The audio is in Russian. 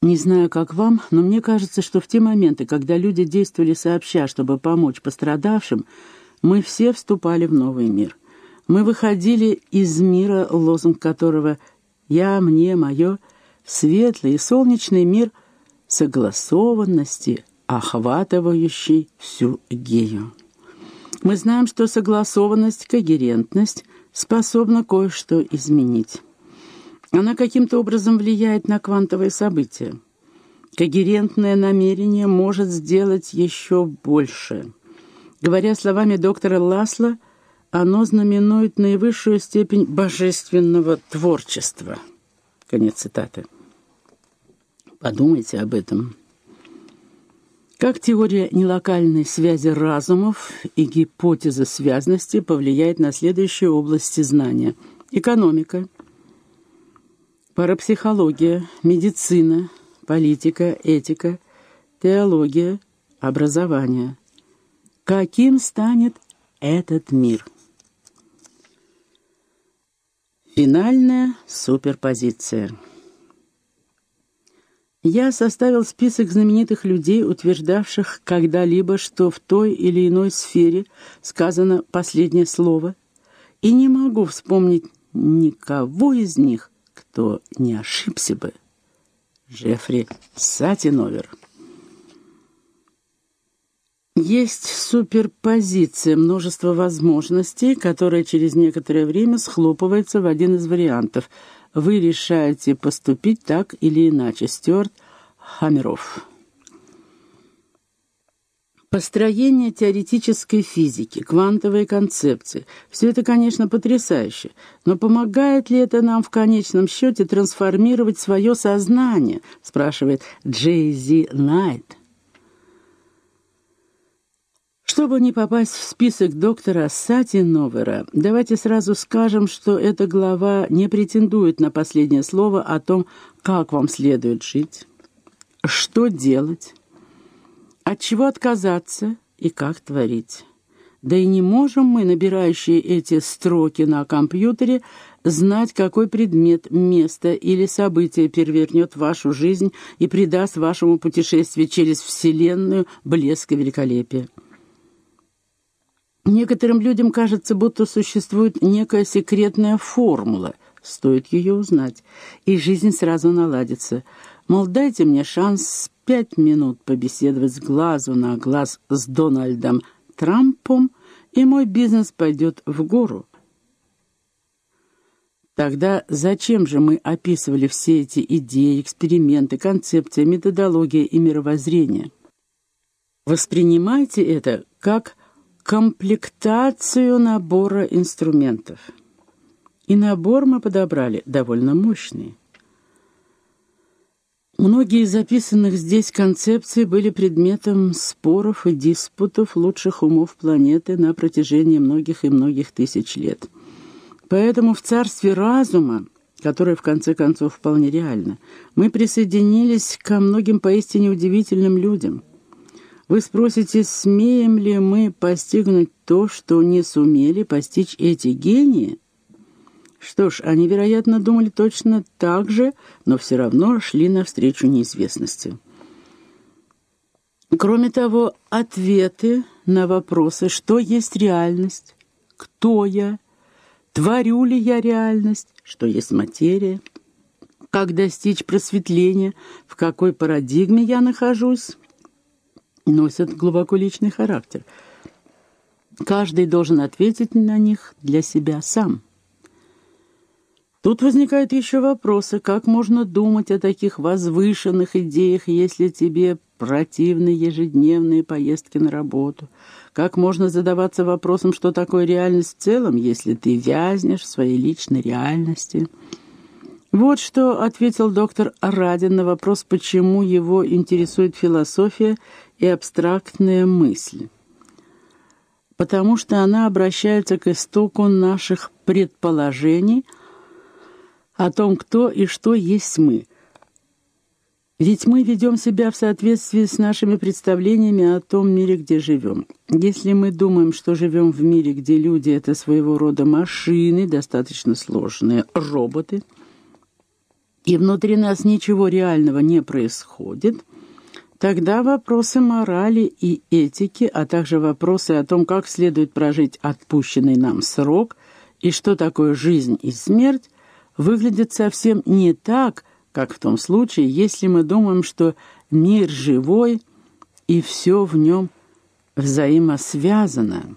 Не знаю, как вам, но мне кажется, что в те моменты, когда люди действовали сообща, чтобы помочь пострадавшим, мы все вступали в новый мир. Мы выходили из мира, лозунг которого «я, мне, мое», светлый и солнечный мир согласованности, охватывающий всю гею. Мы знаем, что согласованность, когерентность способна кое-что изменить. Она каким-то образом влияет на квантовые события. Когерентное намерение может сделать еще больше. Говоря словами доктора Ласла, оно знаменует наивысшую степень божественного творчества. Конец цитаты. Подумайте об этом. Как теория нелокальной связи разумов и гипотеза связности повлияет на следующие области знания? Экономика – парапсихология, медицина, политика, этика, теология, образование. Каким станет этот мир? Финальная суперпозиция. Я составил список знаменитых людей, утверждавших когда-либо, что в той или иной сфере сказано последнее слово, и не могу вспомнить никого из них, кто не ошибся бы. Джеффри Сатиновер. Есть суперпозиция, множество возможностей, которая через некоторое время схлопывается в один из вариантов. Вы решаете поступить так или иначе. Стюарт Хамеров. Построение теоретической физики, квантовые концепции – все это, конечно, потрясающе, но помогает ли это нам в конечном счете трансформировать свое сознание, спрашивает Джей Зи Найт. Чтобы не попасть в список доктора Сати Новера, давайте сразу скажем, что эта глава не претендует на последнее слово о том, как вам следует жить, что делать, от чего отказаться и как творить? Да и не можем мы, набирающие эти строки на компьютере, знать, какой предмет, место или событие перевернет вашу жизнь и придаст вашему путешествию через Вселенную блеск и великолепие. Некоторым людям кажется, будто существует некая секретная формула, стоит ее узнать, и жизнь сразу наладится. Мол, дайте мне шанс пять минут побеседовать с глазу на глаз с Дональдом Трампом, и мой бизнес пойдет в гору. Тогда зачем же мы описывали все эти идеи, эксперименты, концепции, методология и мировоззрение? Воспринимайте это как комплектацию набора инструментов. И набор мы подобрали довольно мощный. Многие из записанных здесь концепций были предметом споров и диспутов лучших умов планеты на протяжении многих и многих тысяч лет. Поэтому в царстве разума, которое в конце концов вполне реально, мы присоединились ко многим поистине удивительным людям. Вы спросите, смеем ли мы постигнуть то, что не сумели постичь эти гении – что ж, они, вероятно, думали точно так же, но все равно шли навстречу неизвестности. Кроме того, ответы на вопросы, что есть реальность, кто я, творю ли я реальность, что есть материя, как достичь просветления, в какой парадигме я нахожусь, носят глубоко личный характер. Каждый должен ответить на них для себя сам. Тут возникают еще вопросы, как можно думать о таких возвышенных идеях, если тебе противны ежедневные поездки на работу? Как можно задаваться вопросом, что такое реальность в целом, если ты вязнешь в своей личной реальности? Вот что ответил доктор Радин на вопрос, почему его интересует философия и абстрактная мысль. Потому что она обращается к истоку наших предположений – о том, кто и что есть мы. Ведь мы ведем себя в соответствии с нашими представлениями о том мире, где живем. Если мы думаем, что живем в мире, где люди — это своего рода машины, достаточно сложные роботы, и внутри нас ничего реального не происходит, тогда вопросы морали и этики, а также вопросы о том, как следует прожить отпущенный нам срок и что такое жизнь и смерть, выглядят совсем не так, как в том случае, если мы думаем, что мир живой и все в нем взаимосвязано.